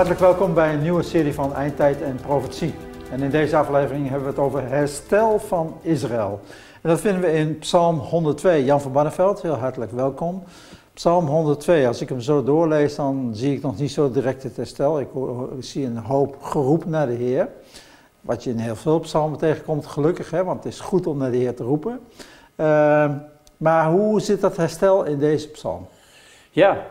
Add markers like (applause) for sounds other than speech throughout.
Hartelijk welkom bij een nieuwe serie van Eindtijd en Profetie. En in deze aflevering hebben we het over herstel van Israël. En dat vinden we in Psalm 102. Jan van Barneveld, heel hartelijk welkom. Psalm 102, als ik hem zo doorlees, dan zie ik nog niet zo direct het herstel. Ik, zie een hoop geroep naar de Heer. Wat je in heel veel psalmen tegenkomt, gelukkig, hè, want het is goed om naar de Heer te roepen. Uh, maar hoe zit dat herstel in deze psalm? Ja,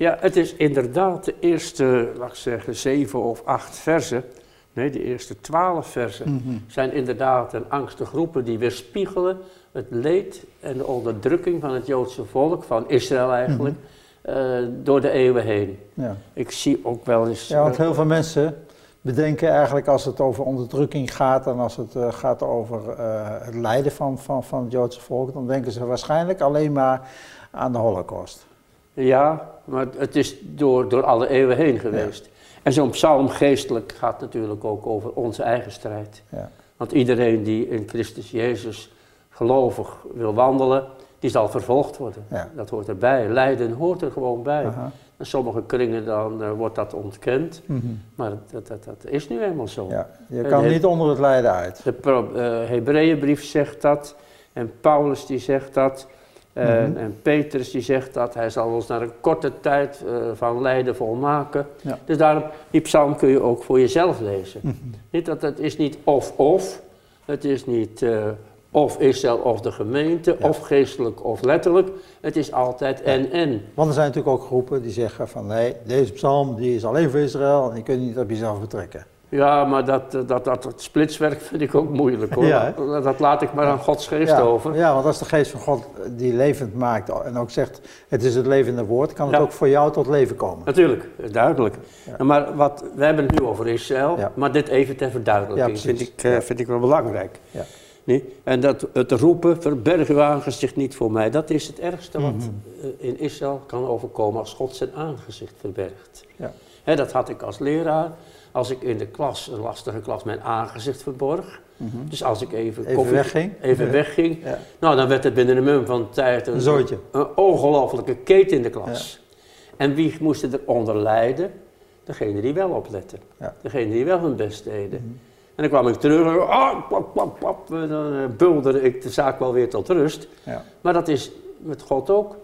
ja, het is inderdaad de eerste, laat ik zeggen, zeven of acht versen. Nee, de eerste twaalf versen Mhm. zijn inderdaad een angstige groepen die weerspiegelen het leed en de onderdrukking van het Joodse volk, van Israël eigenlijk, Mhm. eh, door de eeuwen heen. Ja. Ik zie ook wel eens. ja, want eh, heel veel mensen bedenken eigenlijk als het over onderdrukking gaat en als het eh, gaat over het lijden van, van, van het Joodse volk, dan denken ze waarschijnlijk alleen maar aan de Holocaust. Ja, maar het is door, door alle eeuwen heen geweest. En zo'n psalm geestelijk gaat natuurlijk ook over onze eigen strijd. Ja. Want iedereen die in Christus Jezus gelovig wil wandelen, die zal vervolgd worden. Ja. Dat hoort erbij. Lijden hoort er gewoon bij. Aha. In sommige kringen dan eh, wordt dat ontkend, Mhm. maar dat, dat, dat is nu eenmaal zo. ja. Je kan niet onder het lijden uit. De eh, Hebreeënbrief zegt dat en Paulus die zegt dat. Eh, Mhm. En Petrus die zegt dat hij zal ons naar een korte tijd eh, van lijden volmaken. Ja. Dus daarom, die psalm kun je ook voor jezelf lezen. Mhm. Niet dat het is niet of-of, het is niet eh, of Israël of de gemeente, Ja. of geestelijk of letterlijk. Het is altijd en-en. Want er zijn natuurlijk ook groepen die zeggen van nee, deze psalm die is alleen voor Israël en die kun je niet op jezelf betrekken. Ja, maar dat, eh, dat, dat, dat splitswerk vind ik ook moeilijk hoor. Ja, dat, laat ik maar aan Gods geest ja, over. ja, want als de geest van God die levend maakt en ook zegt het is het levende woord, kan het Ja. ook voor jou tot leven komen. Natuurlijk, duidelijk. Maar wat, we hebben het nu over Israël, maar dit even ter verduidelijking vind, ik, eh, Ja. vind ik wel belangrijk. Ja. Nee? En dat, het roepen, verberg uw aangezicht niet voor mij, dat is het ergste wat Mhm. eh, in Israël kan overkomen als God zijn aangezicht verbergt. Ja. Dat had ik als leraar, als ik in de klas, een lastige klas, mijn aangezicht verborg. Mhm. Dus als ik even, Even koffie- wegging. even Ja. wegging, Ja. nou dan werd het binnen een mum van tijd Een een ongelofelijke keten in de klas. En wie moesten eronder lijden? Degene die wel opletten. Degene die wel hun best deden. Mhm. En dan kwam ik terug en ah, pap, pap, pap, en dan eh, bulderde ik de zaak wel weer tot rust. Ja. Maar dat is met God ook.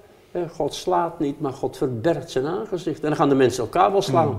God slaat niet, maar God verbergt zijn aangezicht. En dan gaan de mensen elkaar wel slaan. Mhm.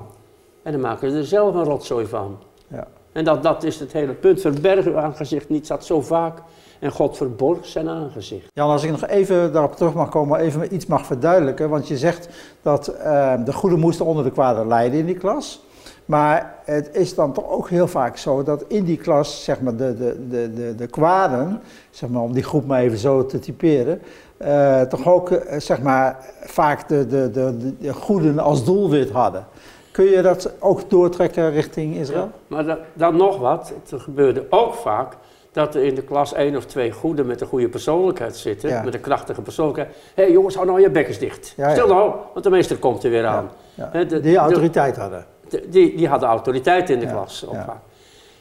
En dan maken ze er zelf een rotzooi van. Ja. En dat, dat is het hele punt. Verberg uw aangezicht niet, staat zo vaak. En God verborg zijn aangezicht. Jan, als ik nog even daarop terug mag komen, even iets mag verduidelijken. Want je zegt dat eh, de goede moesten onder de kwade lijden in die klas. Maar het is dan toch ook heel vaak zo dat in die klas, zeg maar, de, de, de, de, de kwaden, zeg maar, om die groep maar even zo te typeren, eh, toch ook, eh, zeg maar, vaak de, de, de, de, de goeden als doelwit hadden. Kun je dat ook doortrekken richting Israël? Maar da- dan nog wat. Het gebeurde ook vaak dat er in de klas één of twee goeden met een goede persoonlijkheid zitten. Ja. Met een krachtige persoonlijkheid. Hé hey, jongens, hou nou je bekkens dicht. Ja. Stil nou, want de meester komt er weer aan. De- Die de- autoriteit hadden. Die, die hadden autoriteit in de klas. Ook vaak.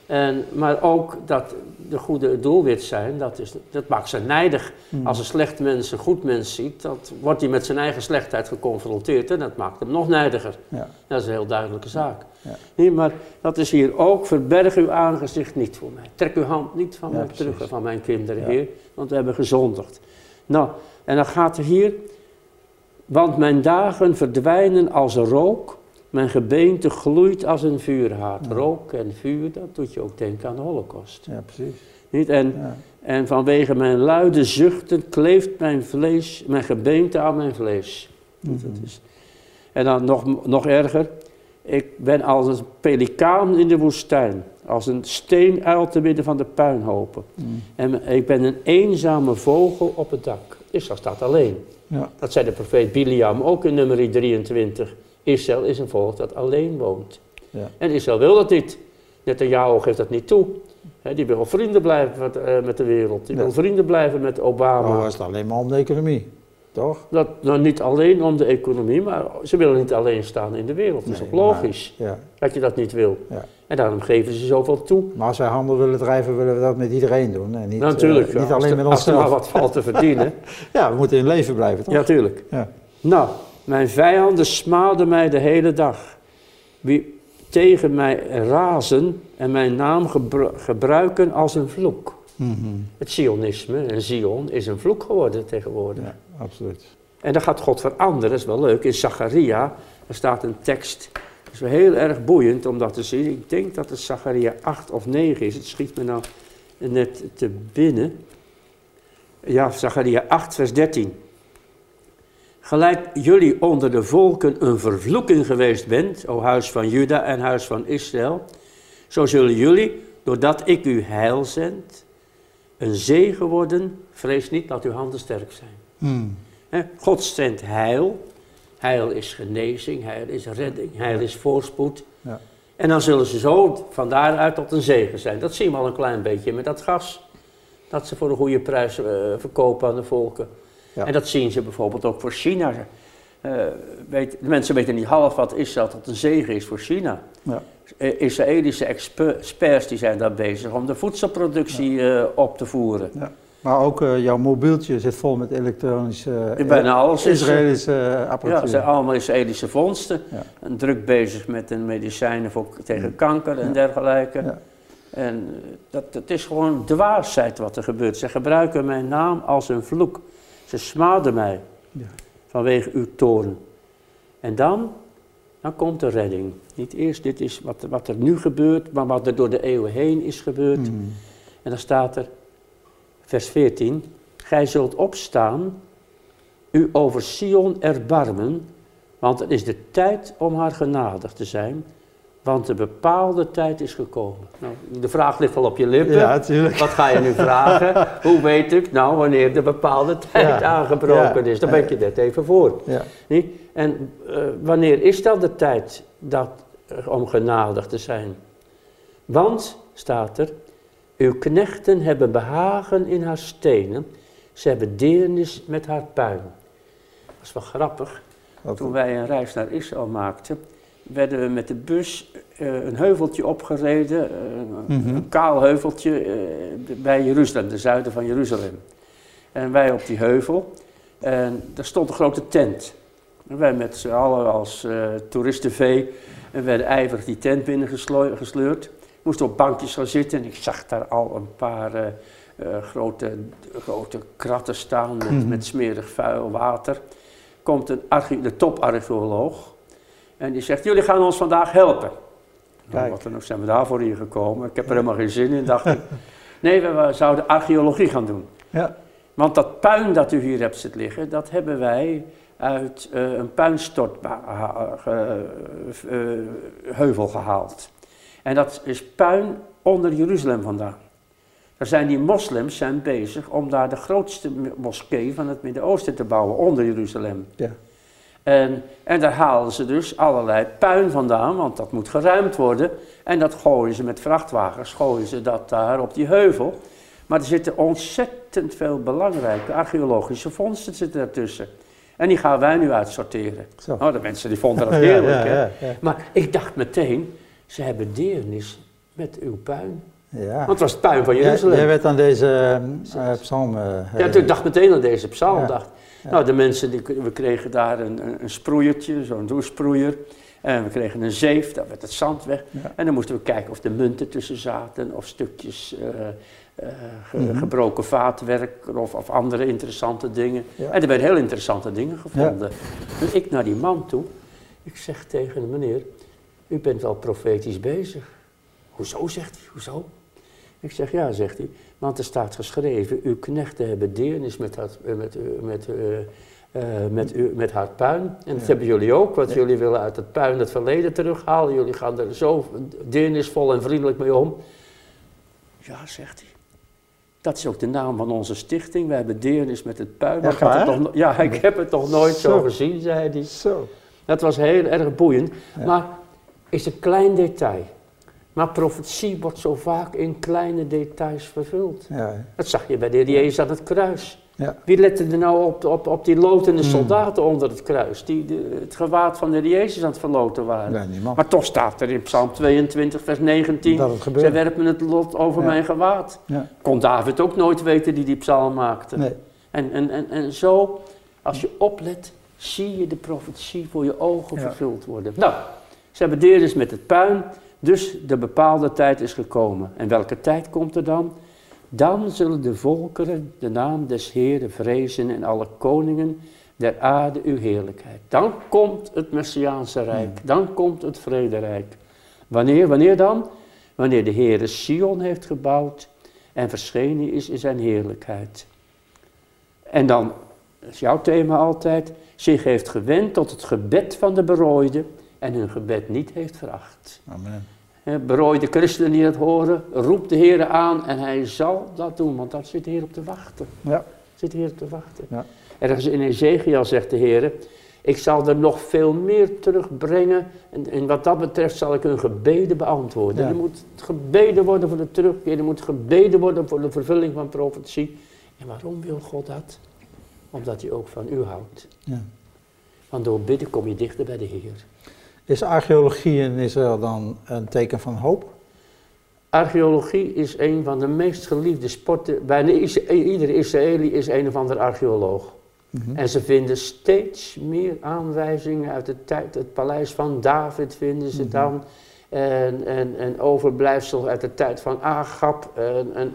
En, maar ook dat de goede het doelwit zijn, dat, is, dat maakt ze nijdig. Hmm. Als een slecht mens een goed mens ziet, dat wordt hij met zijn eigen slechtheid geconfronteerd en dat maakt hem nog nijdiger. Ja. Dat is een heel duidelijke zaak. Ja. Nee, maar dat is hier ook, verberg uw aangezicht niet voor mij. Trek uw hand niet van Ja, mij precies. terug van mijn kinderen, Ja. Heer, want we hebben gezondigd. Nou, en dan gaat er hier, want mijn dagen verdwijnen als rook, mijn gebeente gloeit als een vuurhaard. Ja. Rook en vuur, dat doet je ook denken aan de holocaust. Ja, precies. Niet? En, Ja. en vanwege mijn luide zuchten kleeft mijn vlees, mijn gebeente aan mijn vlees. Dat Mhm. is- En dan nog, nog erger, ik ben als een pelikaan in de woestijn, als een steenuil te midden van de puinhopen. Mm. En ik ben een eenzame vogel op het dak. Israël staat alleen. Ja. Dat zei de profeet Biliam ook in nummer 23. Israël is een volk dat alleen woont. Ja. En Israël wil dat niet. Netanyahu geeft dat niet toe. Die wil vrienden blijven met, eh, met de wereld. Die Ja. wil vrienden blijven met Obama. Oh, is het alleen maar om de economie, toch? Dat, nou, niet alleen om de economie, maar ze willen niet alleen staan in de wereld. Dat is ook logisch Ja. dat je dat niet wil. Ja. En daarom geven ze zoveel toe. Maar als wij handel willen drijven, willen we dat met iedereen doen. En niet, natuurlijk. eh, niet als alleen er- met Als er maar onszelf. wat valt te verdienen. (laughs) Ja, we moeten in leven blijven, toch? ja, tuurlijk. Ja. Nou, mijn vijanden smaalden mij de hele dag. Wie, tegen mij razen en mijn naam gebruiken als een vloek. Mhm. Het Zionisme en Zion is een vloek geworden tegenwoordig. Ja, absoluut. En dat gaat God veranderen, dat is wel leuk. In Zacharia, er staat een tekst, dat is wel heel erg boeiend om dat te zien. Ik denk dat het Zacharia 8 of 9 is, het schiet me nou net te binnen. Ja, Zacharia 8 vers 13. Gelijk jullie onder de volken een vervloeking geweest bent, o huis van Juda en huis van Israël, zo zullen jullie, doordat ik u heil zend, een zegen worden. Vrees niet dat uw handen sterk zijn. Hmm. God zendt heil. Heil is genezing, heil is redding, heil is voorspoed. Ja. En dan zullen ze zo van daaruit tot een zegen zijn. Dat zien we al een klein beetje met dat gas. Dat ze voor een goede prijs uh, verkopen aan de volken. En dat zien ze bijvoorbeeld ook voor China. Uh, weet, de mensen weten niet half wat Israël tot een zegen is voor China. Ja. Uh, Israëlische experts die zijn daar bezig om de voedselproductie uh, op te voeren. Ja. Maar ook jouw mobieltje zit vol met elektronische Bijna alles Israëlische apparatuur. Ja, het zijn allemaal Israëlische vondsten. En druk bezig met een medicijnen voor, tegen kanker en dergelijke. En dat, dat is gewoon dwaasheid wat er gebeurt. Ze gebruiken mijn naam als een vloek. Ze smaden mij ja. vanwege uw toorn. En dan, dan komt de redding. Niet eerst, dit is wat, wat er nu gebeurt, maar wat er door de eeuwen heen is gebeurd. Mm. En dan staat er, vers 14, Gij zult opstaan, u over Sion erbarmen, want het is de tijd om haar genadig te zijn, want de bepaalde tijd is gekomen. Nou, de vraag ligt al op je lippen. Ja, Wat ga je nu vragen? (laughs) Hoe weet ik nou wanneer de bepaalde tijd aangebroken is? Daar ben je net even voor. Nee? En uh, wanneer is dan de tijd dat, uh, om genadig te zijn? Want, staat er, uw knechten hebben behagen in haar stenen. Ze hebben deernis met haar puin. Dat is wel grappig. Toen wij een reis naar Israël maakten, werden we met de bus uh, een heuveltje opgereden, uh, mm -hmm. een kaal heuveltje uh, bij Jeruzalem, de zuiden van Jeruzalem. En wij op die heuvel, en daar stond een grote tent. En wij met z'n allen als toeristenvee en werden ijverig die tent binnen gesleurd. Moesten op bankjes gaan zitten en ik zag daar al een paar grote, grote kratten staan met, mm met smerig vuil water. Komt een de toparcheoloog en die zegt, jullie gaan ons vandaag helpen. Nou, wat dan zijn we daarvoor hier gekomen? Ik heb er helemaal geen zin in, dacht ik. (laughs) Nee, we, zouden archeologie gaan doen. Ja. Want dat puin dat u hier hebt zitten liggen, dat hebben wij uit uh, een puinstortheuvel uh, gehaald. En dat is puin onder Jeruzalem vandaan. Daar zijn die moslims zijn bezig om daar de grootste moskee van het Midden-Oosten te bouwen, onder Jeruzalem. Ja. En, en daar halen ze dus allerlei puin vandaan, want dat moet geruimd worden. En dat gooien ze met vrachtwagens, gooien ze dat daar op die heuvel. Maar er zitten ontzettend veel belangrijke archeologische vondsten zitten ertussen. En die gaan wij nu uitsorteren. Zo. Nou, de mensen die vonden (laughs) dat heerlijk. ja, ja, ja, Maar ik dacht meteen, ze hebben deernis met uw puin. Ja. Want het was het puin van Jeruzalem. Jij werd aan deze uh, psalm... Uh, ja, ik dacht meteen aan deze psalm. Dacht, nou, de mensen, die, we kregen daar een, een, sproeiertje, zo'n doersproeier. En we kregen een zeef, daar werd het zand weg. En dan moesten we kijken of er munten tussen zaten, of stukjes uh, uh, gebroken vaatwerk of, of, andere interessante dingen. En er werden heel interessante dingen gevonden. Dus ik naar die man toe, ik zeg tegen de meneer, u bent wel profetisch bezig. Hoezo, zegt hij, hoezo? Ik zeg, ja, zegt hij, want er staat geschreven, uw knechten hebben deernis met, haar, eh, met, eh, met, uh, met, met haar puin. En dat hebben jullie ook, want jullie willen uit het puin het verleden terughalen. Jullie gaan er zo deernisvol en vriendelijk mee om. Ja, zegt hij. Dat is ook de naam van onze stichting. We hebben deernis met het puin. Ja, het toch, ja ik heb het toch nooit zo, gezien, zei hij. Zo. Dat was heel erg boeiend. Maar is een klein detail. Maar profetie wordt zo vaak in kleine details vervuld. Ja. Dat zag je bij de heer Jezus aan het kruis. Ja. Wie lette er nou op, op, op die lotende hmm. soldaten onder het kruis, die de, het gewaad van de heer Jezus aan het verloten waren? Nee, maar toch staat er in Psalm 22, vers 19, zij werpen het lot over mijn gewaad. Ja. Kon David ook nooit weten die die psalm maakte. Nee. En, en, en, en zo, als je oplet, zie je de profetie voor je ogen vervuld worden. Nou, Ze hebben dus met het puin, dus de bepaalde tijd is gekomen. En welke tijd komt er dan? Dan zullen de volkeren de naam des Heeren vrezen en alle koningen der aarde uw heerlijkheid. Dan komt het Messiaanse Rijk, hmm. dan komt het Vrederijk. Wanneer, wanneer dan? Wanneer de Heere Sion heeft gebouwd en verschenen is in zijn heerlijkheid. En dan, dat is jouw thema altijd, zich heeft gewend tot het gebed van de berooide en hun gebed niet heeft veracht. Amen. Berooide christenen die het horen, roept de Heer aan en hij zal dat doen, want daar zit de Heer op te wachten. Ja. Zit de Heer op te wachten. Ja. Ergens in Ezekiel zegt de Heer, ik zal er nog veel meer terugbrengen en, en wat dat betreft zal ik hun gebeden beantwoorden. Er moet gebeden worden voor de terugkeer, er moet gebeden worden voor de vervulling van profetie. En waarom wil God dat? Omdat hij ook van u houdt. Ja. Want door bidden kom je dichter bij de Heer. Is archeologie in Israël dan een teken van hoop? Archeologie is een van de meest geliefde sporten. Bijna iedere Israëli is een of ander archeoloog. Mhm. En ze vinden steeds meer aanwijzingen uit de tijd. Het paleis van David vinden ze mhm. dan. En, en, en overblijfsel uit de tijd van Agab. En, en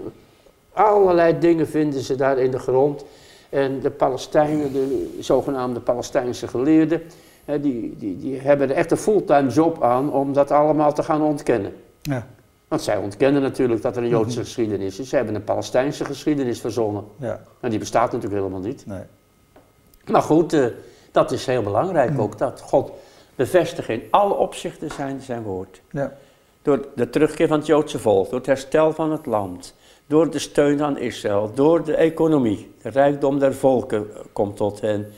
allerlei dingen vinden ze daar in de grond. En de Palestijnen, de zogenaamde Palestijnse geleerden, die, die, die hebben er echt een fulltime job aan om dat allemaal te gaan ontkennen. Ja. Want zij ontkennen natuurlijk dat er een (laughs) Joodse geschiedenis is. Ze hebben een Palestijnse geschiedenis verzonnen. Ja. En die bestaat natuurlijk helemaal niet. Nee. Maar goed, uh, dat is heel belangrijk ook, dat God bevestigt in alle opzichten zijn, zijn woord. Ja. Door de terugkeer van het Joodse volk, door het herstel van het land, door de steun aan Israël, door de economie, de rijkdom der volken komt tot hen,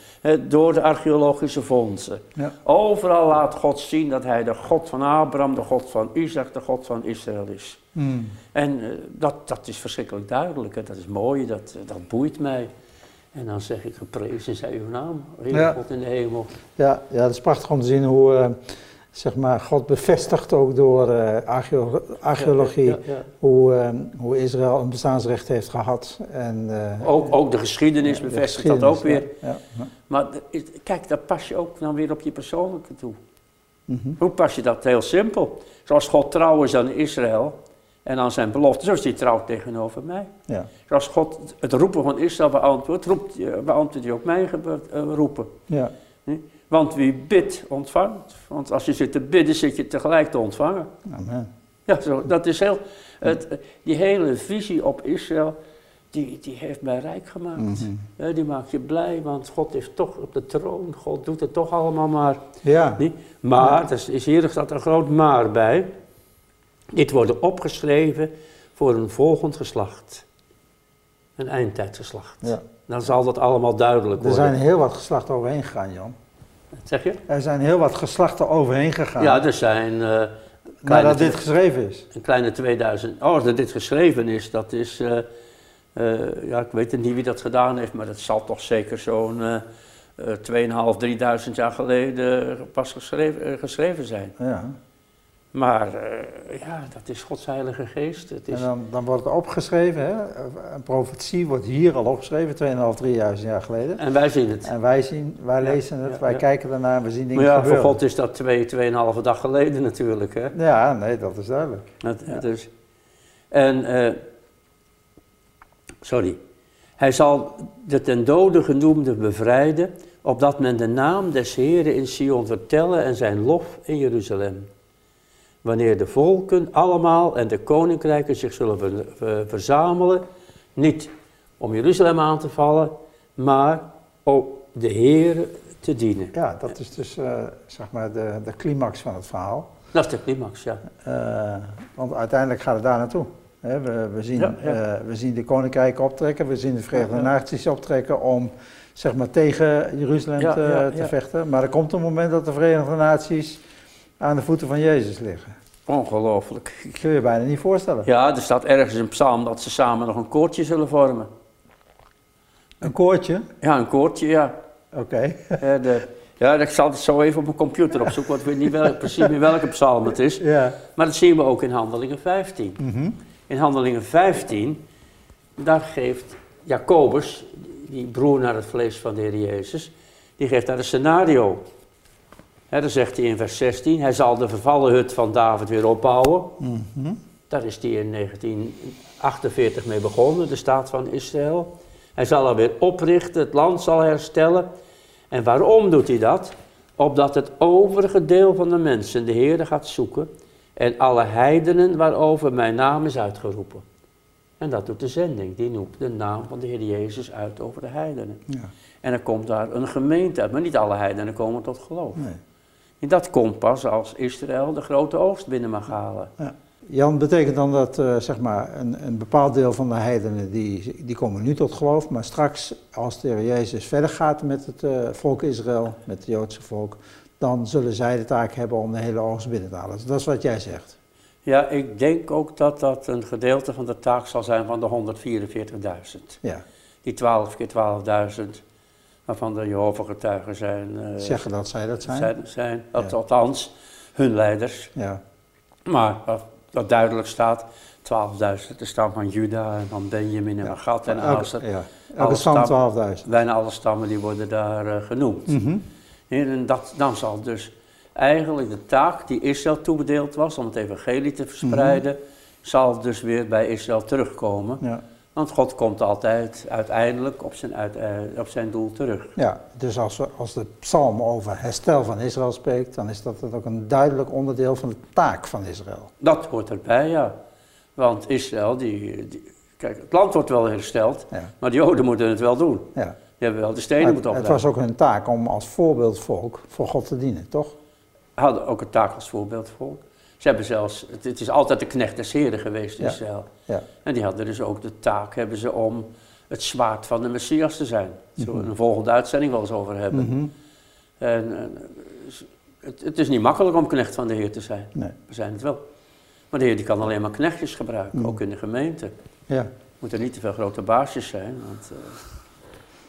door de archeologische fondsen. Ja. Overal laat God zien dat hij de God van Abraham, de God van Isaac, de God van Israël is. Hmm. En uh, dat, dat is verschrikkelijk duidelijk, hè. dat is mooi, dat, dat boeit mij. En dan zeg ik, geprezen zij uw naam, Heer God in de hemel. Ja, ja, dat is prachtig om te zien hoe... Uh, zeg maar, God bevestigt ook door uh, archeologie Hoe, uh, hoe Israël een bestaansrecht heeft gehad. En, uh, ook, ook de geschiedenis bevestigt dat ook weer. Maar kijk, dat pas je ook dan weer op je persoonlijke toe. Mm -hmm. Hoe pas je dat? Heel simpel. Zoals God trouw is aan Israël en aan zijn belofte, zo is hij trouw tegenover mij. Ja. Zoals God het roepen van Israël beantwoordt, roept, beantwoordt hij ook mijn roepen. Ja. Want wie bidt, ontvangt. Want als je zit te bidden, zit je tegelijk te ontvangen. Amen. Ja, zo, dat is heel, het, die hele visie op Israël, die, die heeft mij rijk gemaakt. Mhm. die maakt je blij, want God is toch op de troon. God doet het toch allemaal maar. Ja. Niet? Maar, er is, hier staat een groot maar bij. Dit wordt opgeschreven voor een volgend geslacht. Een eindtijdgeslacht. Ja. Dan zal dat allemaal duidelijk worden. Er zijn heel wat geslachten overheen gegaan, Jan. Zeg je? Er zijn heel wat geslachten overheen gegaan. Ja, er zijn... Uh, maar dat dit geschreven is? Een kleine 2000... Oh, dat dit geschreven is, dat is... Uh, uh, ja, ik weet niet wie dat gedaan heeft, maar dat zal toch zeker zo'n uh, 2.500, 3.000 jaar geleden pas geschreven, geschreven zijn. Ja. Maar uh, ja, dat is Gods Heilige Geest. Het is... En dan, dan wordt het opgeschreven, hè? een profetie wordt hier al opgeschreven, 2.500, 3.000 jaar geleden. En wij zien het. En wij, zien, wij lezen het, wij kijken ernaar, we zien dingen maar ja, gebeuren. voor God is dat twee, tweeënhalve dag geleden natuurlijk. Hè? Ja, nee, dat is duidelijk. dus, en, uh, sorry. Hij zal de ten dode genoemde bevrijden, opdat men de naam des Heren in Sion vertellen en zijn lof in Jeruzalem wanneer de volken allemaal en de koninkrijken zich zullen verzamelen, niet om Jeruzalem aan te vallen, maar om de Heer te dienen. Ja, dat is dus uh, zeg maar de, de climax van het verhaal. Dat is de climax, ja. Uh, want uiteindelijk gaat het daar naartoe. we, we, zien, uh, we zien de koninkrijken optrekken, we zien de Verenigde Naties optrekken om zeg maar, tegen Jeruzalem te, te vechten. Maar er komt een moment dat de Verenigde Naties aan de voeten van Jezus liggen. Ongelooflijk. Kun je je bijna niet voorstellen. Ja, er staat ergens een psalm dat ze samen nog een koortje zullen vormen. Een koortje? Ja, een koortje, ja. Oké. Ja, ja, ik zal het zo even op mijn computer opzoeken, want ik weet niet wel, precies meer welke psalm het is. Ja. Maar dat zien we ook in Handelingen 15. Mhm. In Handelingen 15, daar geeft Jacobus, die broer naar het vlees van de Heer Jezus, die geeft daar een scenario dan zegt hij in vers 16, hij zal de vervallen hut van David weer opbouwen. Mhm. Daar is hij in 1948 mee begonnen, de staat van Israël. Hij zal er weer oprichten, het land zal herstellen. En waarom doet hij dat? Opdat het overige deel van de mensen de Heer gaat zoeken en alle heidenen waarover mijn naam is uitgeroepen. En dat doet de zending, die noemt de naam van de Heer Jezus uit over de heidenen. Ja. En er komt daar een gemeente uit, maar niet alle heidenen komen tot geloof. Nee. En dat komt pas als Israël de grote oogst binnen mag halen. Ja. Jan, betekent dan dat eh, zeg maar een, een bepaald deel van de heidenen die, die komen nu tot geloof, maar straks als de Heer Jezus verder gaat met het eh, volk Israël, met het Joodse volk, dan zullen zij de taak hebben om de hele oogst binnen te halen. Dus dat is wat jij zegt. Ja, ik denk ook dat dat een gedeelte van de taak zal zijn van de 144.000. Ja, Die 12 keer 12.000, waarvan de Jehovah-getuigen zijn, eh, zeggen dat zij dat zijn. zijn, zijn dat, Ja. althans hun leiders. Ja, Maar wat, duidelijk staat, 12.000 de stam van Juda en van Benjamin en Ja. van Gad en Aser. ja. alle elke stam stam- 12.000. Bijna alle stammen die worden daar eh, genoemd. Mhm. En dat, dan zal dus eigenlijk de taak die Israël toebedeeld was om het evangelie te verspreiden, zal dus weer bij Israël terugkomen. Ja. Want God komt altijd uiteindelijk op zijn, uit, eh, op zijn doel terug. ja, dus als, we, als de psalm over herstel van Israël spreekt, dan is dat ook een duidelijk onderdeel van de taak van Israël. Dat hoort erbij, ja. Want Israël, die, die- kijk, het land wordt wel hersteld, Ja. maar de Joden moeten het wel doen. Ja. Die hebben wel de stenen Het, moeten het opleggen. was ook hun taak om als voorbeeldvolk voor God te dienen, toch? hadden ook een taak als voorbeeldvolk. Ze hebben zelfs, het, het is altijd de knecht des heren geweest. Israël. Ja. En die hadden dus ook de taak, hebben ze om het zwaard van de Messias te zijn. Daar zullen we Mhm. een volgende uitzending wel eens over hebben. Mhm. En, en, dus het, het is niet makkelijk om knecht van de Heer te zijn. Nee. We zijn het wel. Maar de Heer die kan alleen maar knechtjes gebruiken, Mhm. ook in de gemeente. Ja, Moeten niet te veel grote baasjes zijn, want eh,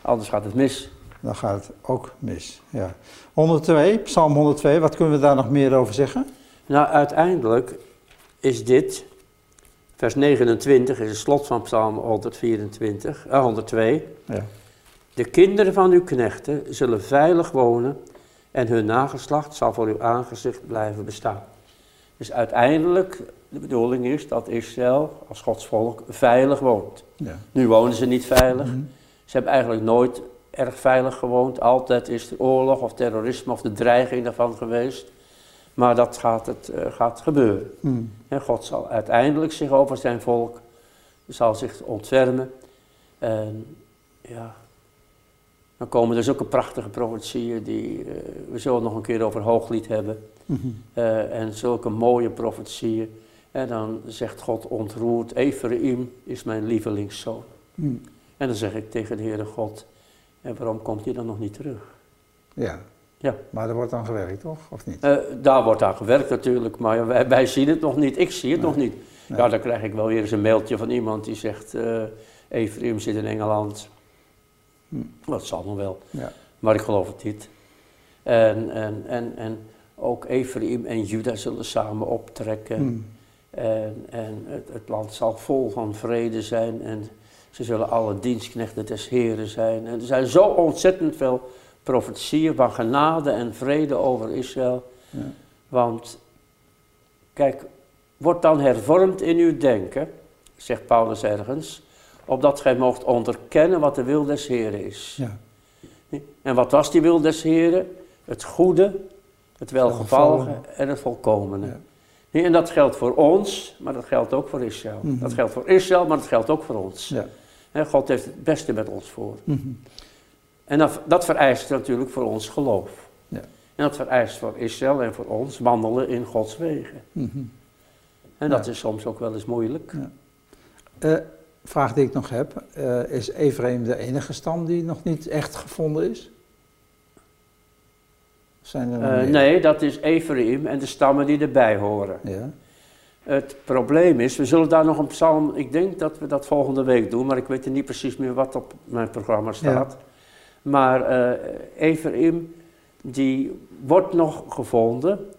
anders gaat het mis. dan gaat het ook mis. Ja. 102, Psalm 102, wat kunnen we daar nog meer over zeggen? Nou, uiteindelijk is dit, vers 29 is het slot van Psalm 124, eh, 102. Ja. De kinderen van uw knechten zullen veilig wonen en hun nageslacht zal voor uw aangezicht blijven bestaan. Dus uiteindelijk, de bedoeling is dat Israël als Gods volk veilig woont. Ja. Nu wonen ze niet veilig. Mhm. Ze hebben eigenlijk nooit erg veilig gewoond. Altijd is er oorlog of terrorisme of de dreiging daarvan geweest. Maar dat gaat, het, eh, gaat gebeuren. En God zal uiteindelijk zich over zijn volk, zal zich ontfermen. En ja, dan komen er zulke prachtige profetieën die, eh, we zullen nog een keer over hooglied hebben. Mhm. Eh, en zulke mooie profetieën. En dan zegt God ontroerd, Ephraim is mijn lievelingszoon. Mhm. En dan zeg ik tegen de Heere God, en waarom komt hij dan nog niet terug? Ja. Ja. Maar er wordt dan gewerkt, toch? Of niet? Eh, daar wordt aan gewerkt natuurlijk, maar wij, wij zien het nog niet. Ik zie het Nee. nog niet. Nee. Ja, dan krijg ik wel weer eens een mailtje van iemand die zegt, Ephraim zit in Engeland. Hm. Dat zal nog wel, Ja. maar ik geloof het niet. En, en, en, en ook Ephraim en Juda zullen samen optrekken. Mhm. En, en het, het land zal vol van vrede zijn en ze zullen alle dienstknechten des Heren zijn. En er zijn zo ontzettend veel profetieën van genade en vrede over Israël. Ja. Want, kijk, wordt dan hervormd in uw denken, zegt Paulus ergens, opdat gij moogt onderkennen wat de wil des Heren is. Ja. En wat was die wil des Heren? Het goede, het welgevallige en het volkomene. Ja. En dat geldt voor ons, maar dat geldt ook voor Israël. Mhm. Dat geldt voor Israël, maar dat geldt ook voor ons. Ja. God heeft het beste met ons voor. Mhm. En dat, dat vereist natuurlijk voor ons geloof. Ja. En dat vereist voor Israël en voor ons wandelen in Gods wegen. Mhm. En dat Ja. is soms ook wel eens moeilijk. Eh, vraag die ik nog heb, eh, is Ephraim de enige stam die nog niet echt gevonden is? Zijn er Eh, nee, dat is Ephraim en de stammen die erbij horen. Ja. Het probleem is, we zullen daar nog een psalm, ik denk dat we dat volgende week doen, maar ik weet er niet precies meer wat op mijn programma staat. Maar eh Ephraim, die wordt nog gevonden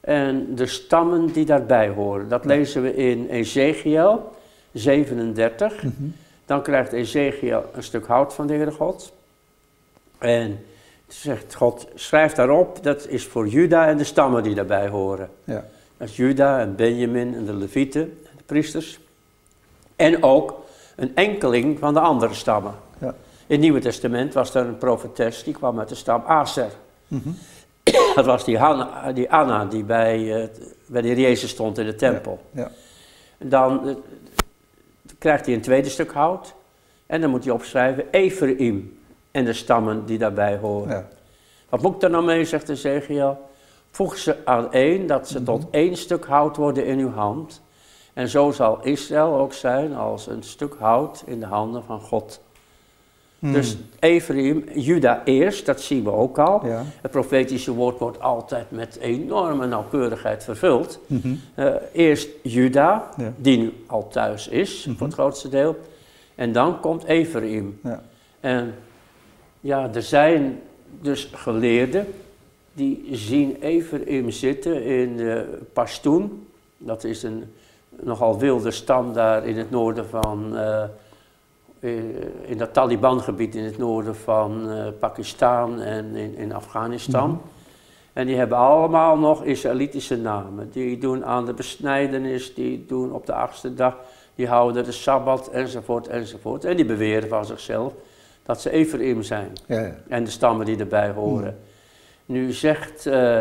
en de stammen die daarbij horen, dat lezen we in Ezekiel 37. Mhm. Dan krijgt Ezekiel een stuk hout van de Heere God. En zegt God, schrijf daarop, dat is voor Juda en de stammen die daarbij horen. Ja. Dat is Juda en Benjamin en de Levieten, en de priesters. En ook een enkeling van de andere stammen. In het Nieuwe Testament was er een profetes, die kwam uit de stam Aser. Mm Dat was die, Hanna, die Anna die bij, uh, bij de Jezus stond in de tempel. Ja. ja. En dan uh, krijgt hij een tweede stuk hout. En dan moet hij opschrijven Ephraim en de stammen die daarbij horen. Ja. Wat moet ik er nou mee, zegt Ezekiel? Voeg ze aan één, dat ze tot mhm. één stuk hout worden in uw hand. En zo zal Israël ook zijn als een stuk hout in de handen van God. Mhm. Dus Ephraim, Juda eerst, dat zien we ook al. Het profetische woord wordt altijd met enorme nauwkeurigheid vervuld. Mhm. Eh, eerst Juda, die nu al thuis is, voor het grootste deel. En dan komt Ephraim. Ja. En ja, er zijn dus geleerden die zien Ephraim zitten in uh, Pashtun. Dat is een nogal wilde stam daar in het noorden van, uh, in dat Taliban-gebied in het noorden van uh, Pakistan en in, in Afghanistan. Mhm. En die hebben allemaal nog Israëlitische namen. Die doen aan de besnijdenis, die doen op de achtste dag, die houden de Sabbat enzovoort enzovoort. En die beweren van zichzelf dat ze Ephraim zijn. Ja, ja. En de stammen die erbij horen. Nu zegt, uh,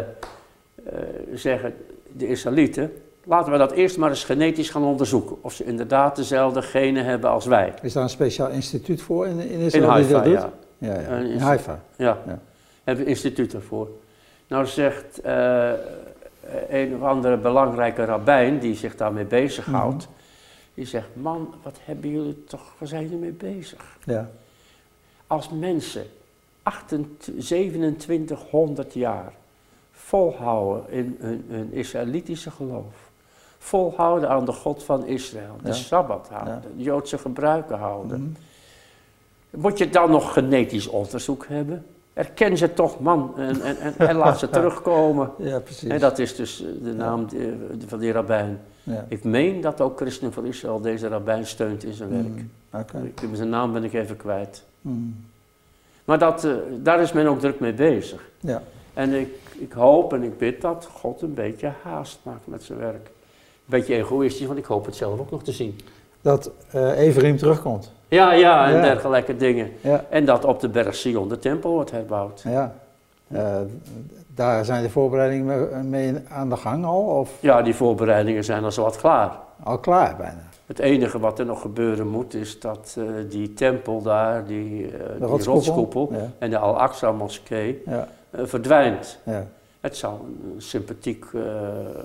zeggen de Israëlieten, laten we dat eerst maar eens genetisch gaan onderzoeken. Of ze inderdaad dezelfde genen hebben als wij. Is daar een speciaal instituut voor in, in Israël? In Haifa, ja. ja, ja. In Haifa? Ja, ja. hebben een instituut ervoor. Nou zegt uh, een of andere belangrijke rabbijn die zich daarmee bezighoudt, mm die zegt, man, wat hebben jullie toch, waar zijn jullie mee bezig? Ja als mensen 2700 jaar volhouden in hun, Israëlitische geloof, volhouden aan de God van Israël, de Sabbat houden, de Joodse gebruiken houden, mhm. moet je dan nog genetisch onderzoek hebben? Erken ze toch, man, en, en, en, laat ze (laughs) terugkomen. Ja, precies. En dat is dus de naam van die rabbijn. Ja. Ik meen dat ook Christen voor Israël deze rabbijn steunt in zijn werk. Mm, okay. Zijn naam ben ik even kwijt. Mm. Maar dat, uh, daar is men ook druk mee bezig. Ja. En ik, ik hoop en ik bid dat God een beetje haast maakt met zijn werk. Een beetje egoïstisch, want ik hoop het zelf ook nog te zien. Dat uh, Everim terugkomt. Ja, ja, en dergelijke dingen. Ja. En dat op de berg Sion de tempel wordt herbouwd. Ja. Uh, daar zijn de voorbereidingen mee aan de gang al? Of? Ja, die voorbereidingen zijn al zo wat klaar. Al klaar bijna? Het enige wat er nog gebeuren moet is dat uh, die tempel daar, die, uh, die rotskoepel en de Al-Aqsa moskee ja. uh, verdwijnt. Ja. Het zal een sympathiek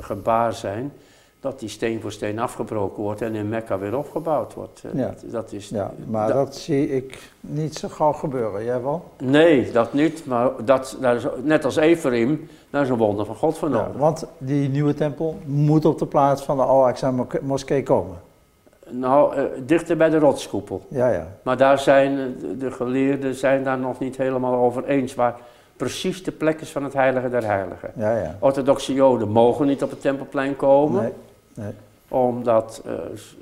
gebaar zijn dat die steen voor steen afgebroken wordt en in Mekka weer opgebouwd wordt. Ja. Dat, dat, is, ja, maar dat, zie ik niet zo gauw gebeuren, jij wel? Nee, dat niet, maar dat, daar is, net als Ephraim, daar is een wonder van God van nodig. Ja, want die nieuwe tempel moet op de plaats van de Al-Aqsa moskee komen. Nou, uh, dichter bij de rotskoepel. Ja, ja. Maar daar zijn de geleerden zijn daar nog niet helemaal over eens waar precies de plek is van het heilige der heiligen. Ja, ja. Orthodoxe joden mogen niet op het tempelplein komen. Nee, nee. Omdat uh,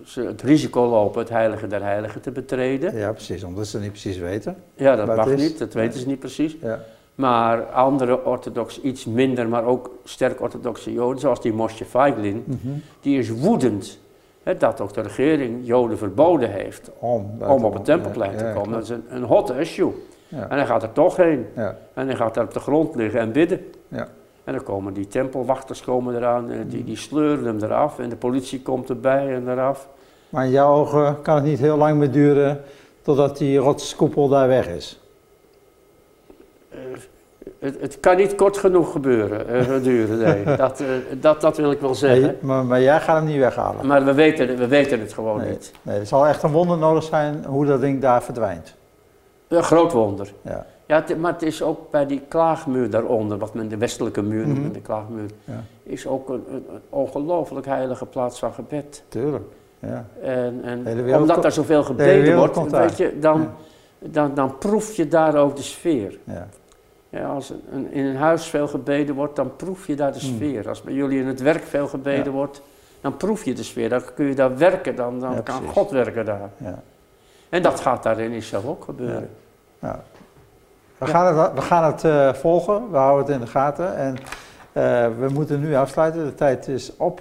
ze het risico lopen het heilige der heiligen te betreden. Ja, precies, omdat ze niet precies weten. Ja, dat mag niet, dat weten ze niet precies. Ja. Maar andere orthodox, iets minder, maar ook sterk orthodoxe joden, zoals die Moshe Feiglin, mm die is woedend dat ook de regering Joden verboden heeft om, om op het tempelplein te komen. dat is een, een hot issue. En hij gaat er toch heen. En hij gaat daar op de grond liggen en bidden. En dan komen die tempelwachters komen eraan, en die, die sleuren hem eraf en de politie komt erbij en eraf. Maar in jouw ogen kan het niet heel lang meer duren totdat die rotskoepel daar weg is? Uh, het, het, kan niet kort genoeg gebeuren, (laughs) uh, duren, nee. dat, uh, dat, dat wil ik wel zeggen. maar, maar, jij gaat hem niet weghalen. Maar we weten, we weten het gewoon niet. Nee, er zal echt een wonder nodig zijn hoe dat ding daar verdwijnt. Een groot wonder. Ja. Ja, maar het is ook bij die klaagmuur daaronder, wat men de westelijke muur noemt, mm de klaagmuur, ja. is ook een, een, ongelooflijk heilige plaats van gebed. Tuurlijk, ja. En, en omdat er zoveel gebeden wordt, weet je, dan, dan, dan proef je daar ook de sfeer. Ja. Ja, als een, in een huis veel gebeden wordt, dan proef je daar de hmm. sfeer. Als bij jullie in het werk veel gebeden wordt, dan proef je de sfeer. Dan kun je daar werken, dan, dan kan God werken daar. Ja. En dat gaat daar in Israël ook gebeuren. We gaan het, we gaan het volgen, we houden het in de gaten en uh, we moeten nu afsluiten, de tijd is op.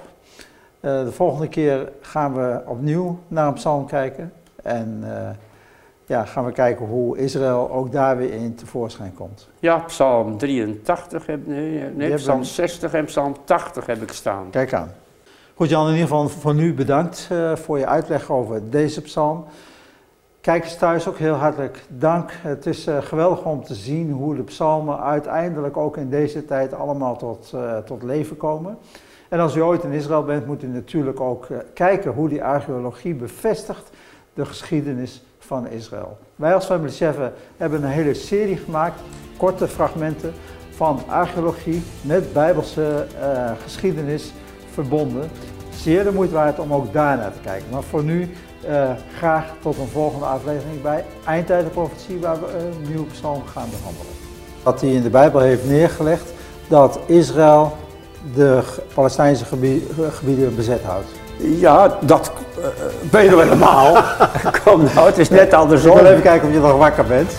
Uh, de volgende keer gaan we opnieuw naar een psalm kijken en ja, gaan we kijken hoe Israël ook daar weer in tevoorschijn komt. Ja, psalm 83, heb, nee, nee psalm 60 en psalm 80 heb ik staan. Kijk aan. Goed Jan, in ieder geval voor nu bedankt voor je uitleg over deze psalm. Kijkers thuis ook heel hartelijk dank. Het is uh, geweldig om te zien hoe de psalmen uiteindelijk ook in deze tijd allemaal tot, uh, tot leven komen. En als u ooit in Israël bent, moet u natuurlijk ook uh, kijken hoe die archeologie bevestigt de geschiedenis van Israël. Wij als Family Chef hebben een hele serie gemaakt, korte fragmenten van archeologie met bijbelse geschiedenis verbonden. Zeer de moeite waard om ook daarnaar te kijken. Maar voor nu uh, graag tot een volgende aflevering bij Eindtijdenprofetie, waar we een nieuwe psalm gaan behandelen. Wat hij in de Bijbel heeft neergelegd, dat Israël de Palestijnse gebieden bezet houdt. Ja, dat uh, weten we helemaal. (laughs) Kom nou, het is net andersom. Ik wil even kijken of je nog wakker bent.